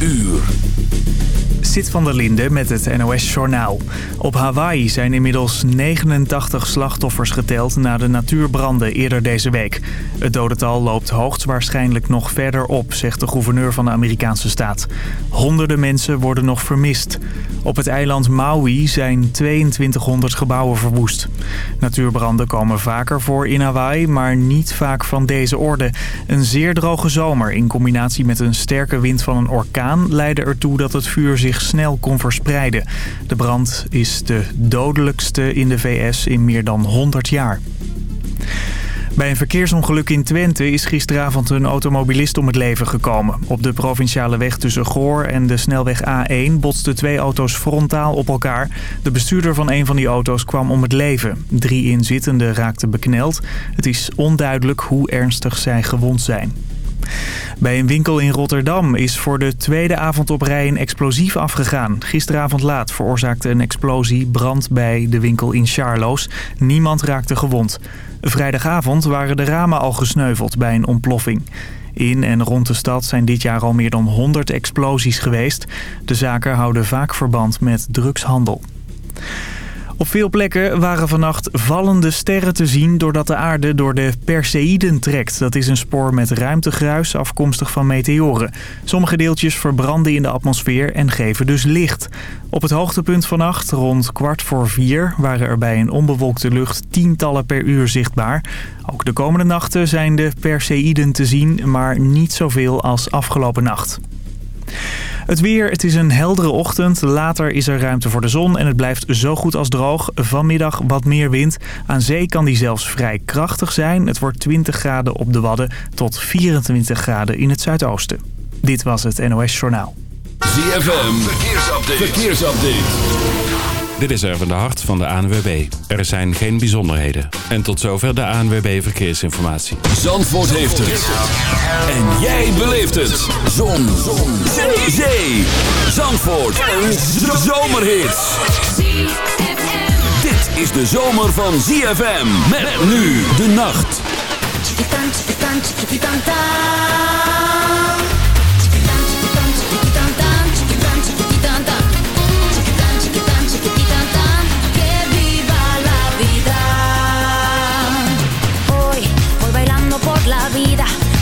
uur. Zit van der Linde met het NOS-journaal. Op Hawaii zijn inmiddels 89 slachtoffers geteld na de natuurbranden eerder deze week. Het dodental loopt hoogstwaarschijnlijk nog verder op, zegt de gouverneur van de Amerikaanse staat. Honderden mensen worden nog vermist. Op het eiland Maui zijn 2200 gebouwen verwoest. Natuurbranden komen vaker voor in Hawaii, maar niet vaak van deze orde. Een zeer droge zomer in combinatie met een sterke wind van een orkaan... leidde ertoe dat het vuur zich snel kon verspreiden. De brand is de dodelijkste in de VS in meer dan 100 jaar. Bij een verkeersongeluk in Twente is gisteravond een automobilist om het leven gekomen. Op de provinciale weg tussen Goor en de snelweg A1 botsten twee auto's frontaal op elkaar. De bestuurder van een van die auto's kwam om het leven. Drie inzittenden raakten bekneld. Het is onduidelijk hoe ernstig zij gewond zijn. Bij een winkel in Rotterdam is voor de tweede avond op rij een explosief afgegaan. Gisteravond laat veroorzaakte een explosie brand bij de winkel in Charloes. Niemand raakte gewond. Vrijdagavond waren de ramen al gesneuveld bij een ontploffing. In en rond de stad zijn dit jaar al meer dan 100 explosies geweest. De zaken houden vaak verband met drugshandel. Op veel plekken waren vannacht vallende sterren te zien doordat de aarde door de Perseiden trekt. Dat is een spoor met ruimtegruis afkomstig van meteoren. Sommige deeltjes verbranden in de atmosfeer en geven dus licht. Op het hoogtepunt vannacht, rond kwart voor vier, waren er bij een onbewolkte lucht tientallen per uur zichtbaar. Ook de komende nachten zijn de Perseiden te zien, maar niet zoveel als afgelopen nacht. Het weer, het is een heldere ochtend. Later is er ruimte voor de zon en het blijft zo goed als droog. Vanmiddag wat meer wind. Aan zee kan die zelfs vrij krachtig zijn. Het wordt 20 graden op de Wadden tot 24 graden in het zuidoosten. Dit was het NOS Journaal. ZFM, verkeersupdate. verkeersupdate. Dit is Erwin de Hart van de ANWB. Er zijn geen bijzonderheden. En tot zover de ANWB Verkeersinformatie. Zandvoort heeft het. En jij beleeft het. Zon. Zon. Zee. Zee. Zandvoort. Een zomerhit. Dit is de zomer van ZFM. Met nu de nacht.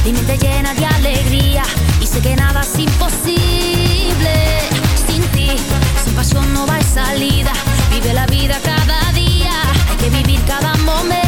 Mi mente llena de alegría y sé que nada es imposible. Sin ti, sin pasión no va salida. Vive la vida cada día, hay que vivir cada momento.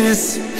business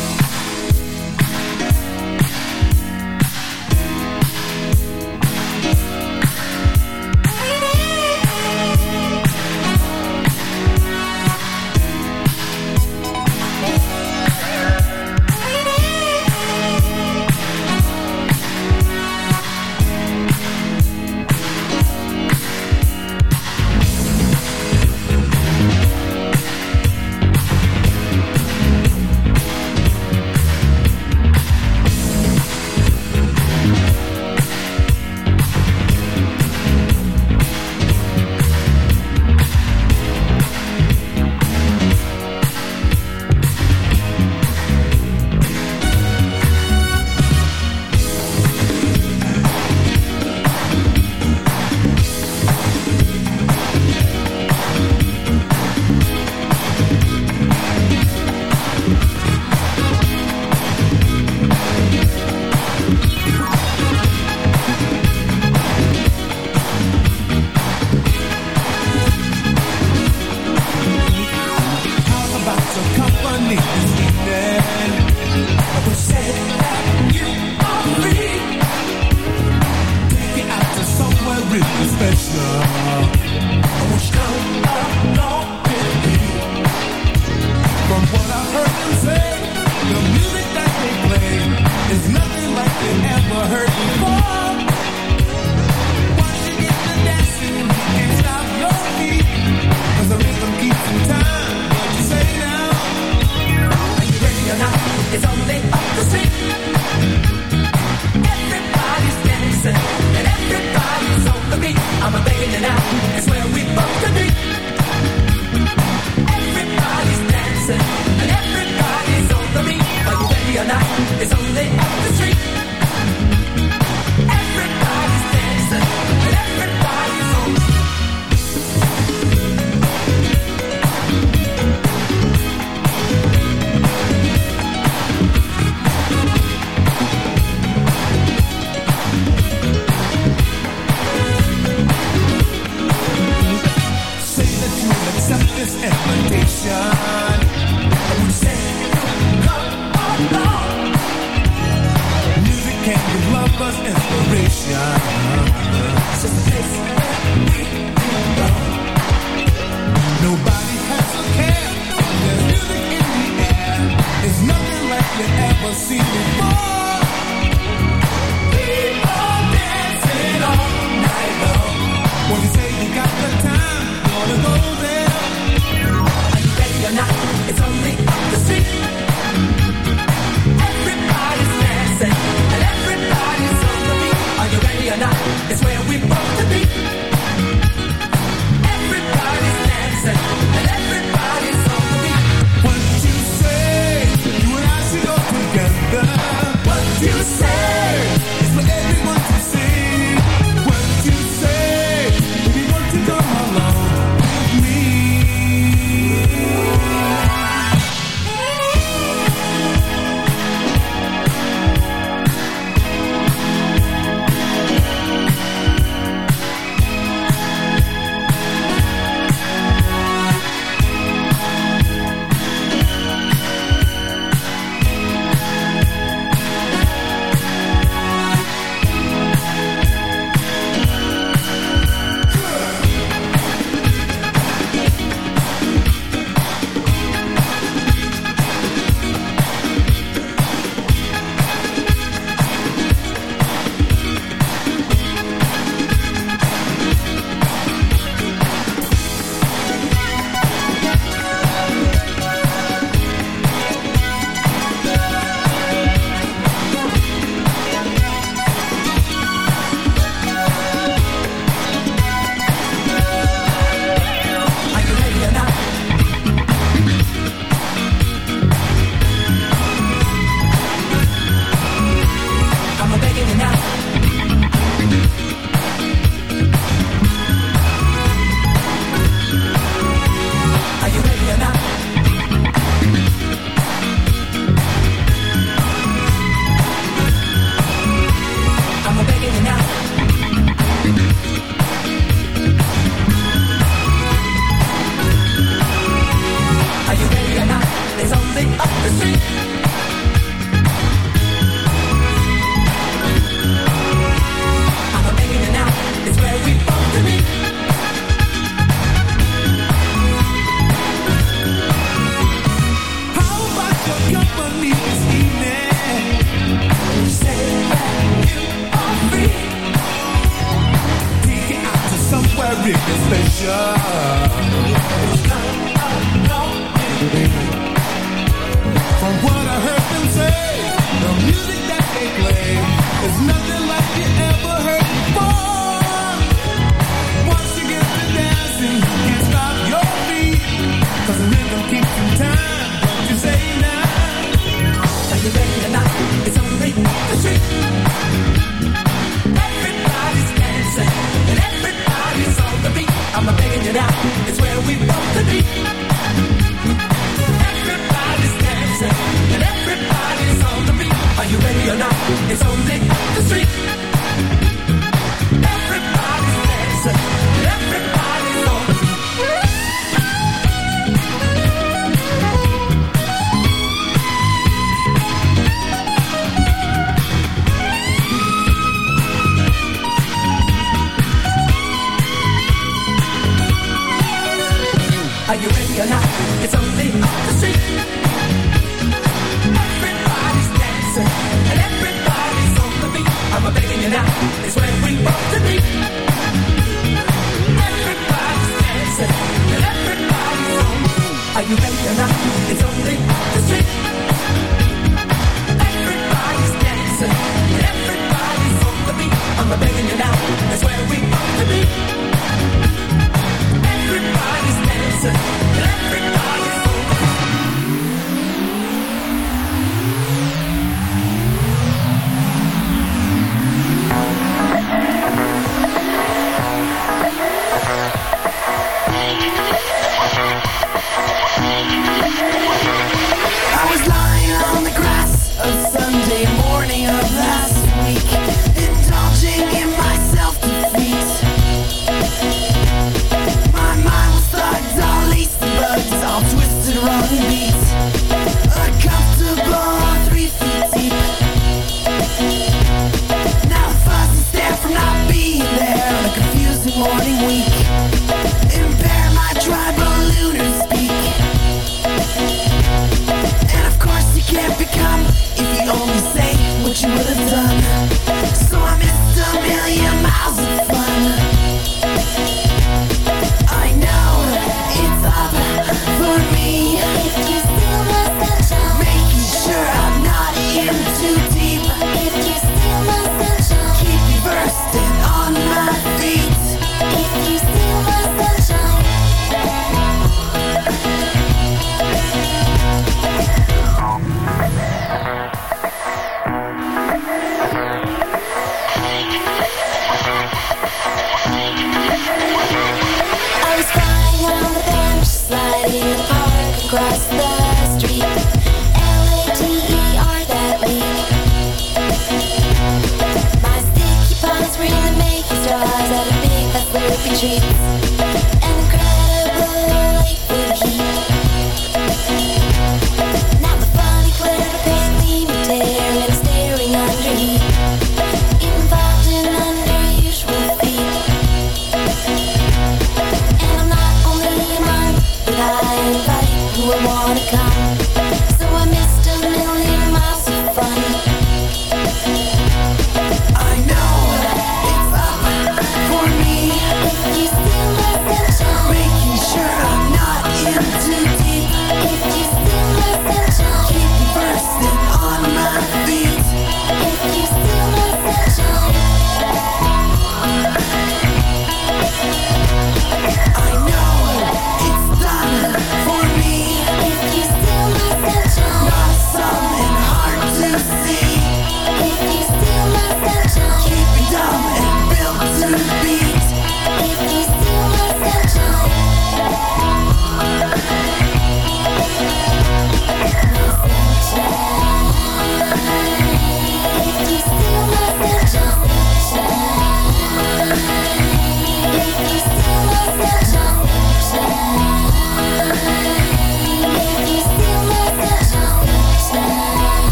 Time.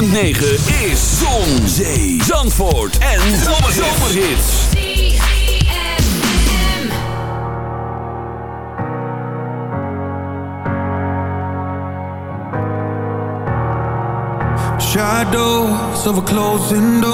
106.9 is Zon, Zee, Zandvoort en Zomerhits. Shadows of a closing door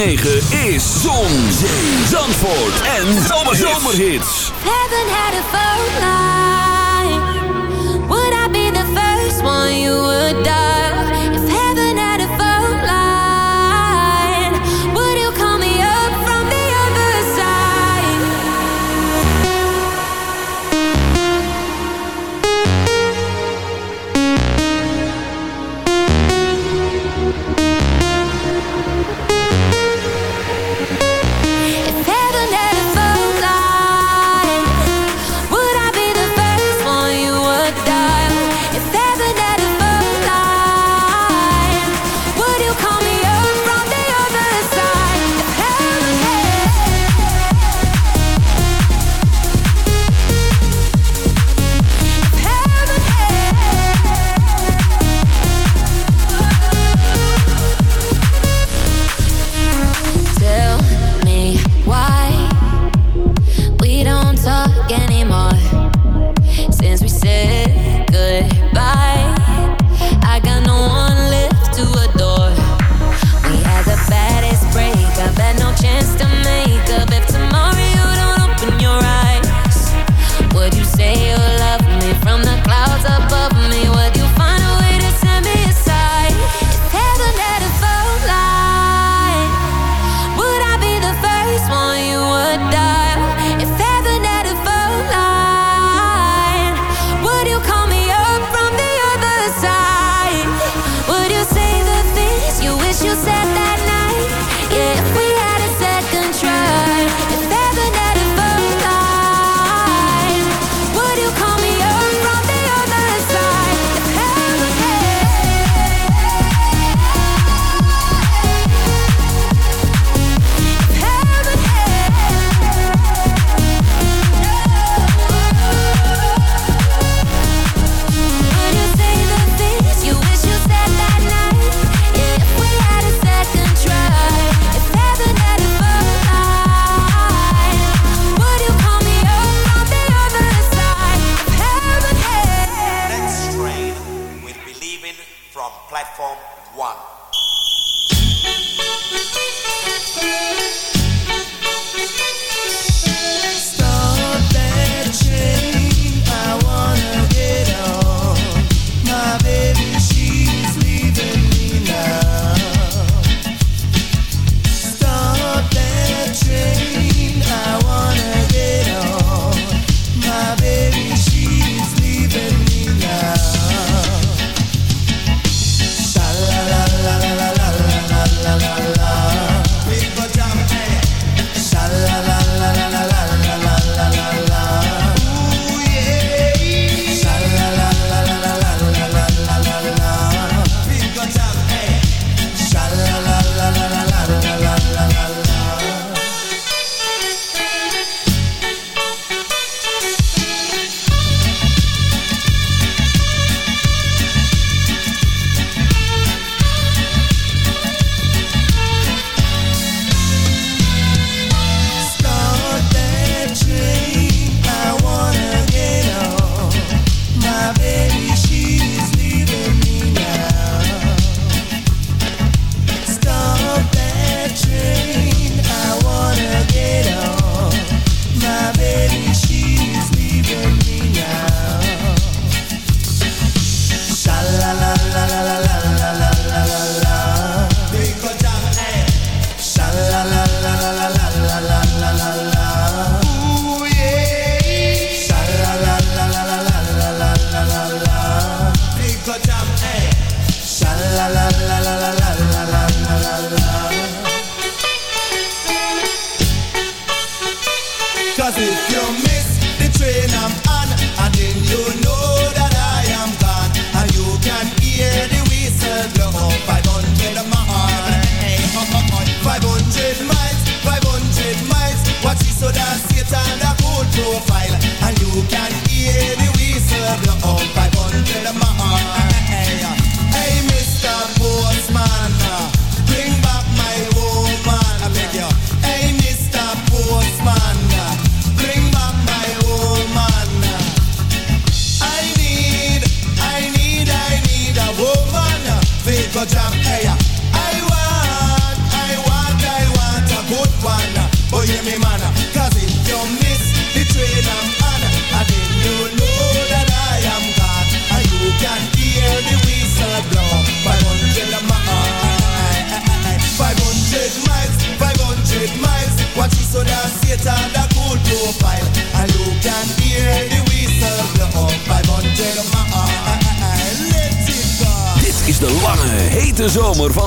106.9 Kill me.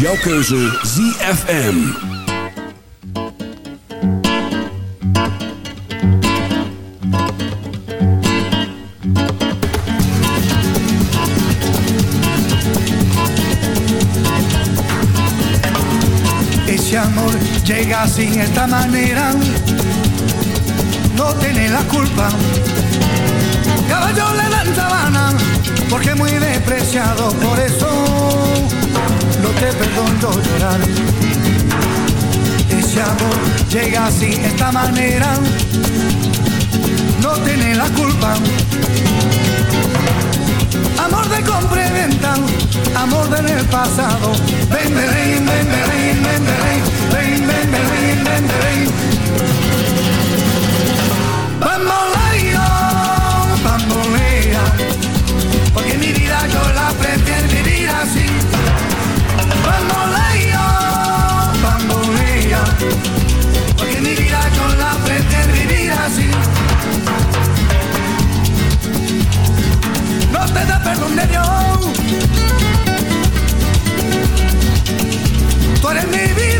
jouw keuze ZFM. Ese amor llega sin esta manera, no tiene la culpa. Caballo le dan sabana, porque muy despreciado por eso no te perdono llorar. Ese amor llega así, esta manera, no tiene la culpa. Amor de compra y venta, amor del de pasado. Ven, ven, ven, ven, ven, ven, ven, ven, ven, ven, ven, ven, ven, ven, ven perdón de Tú eres mi vida.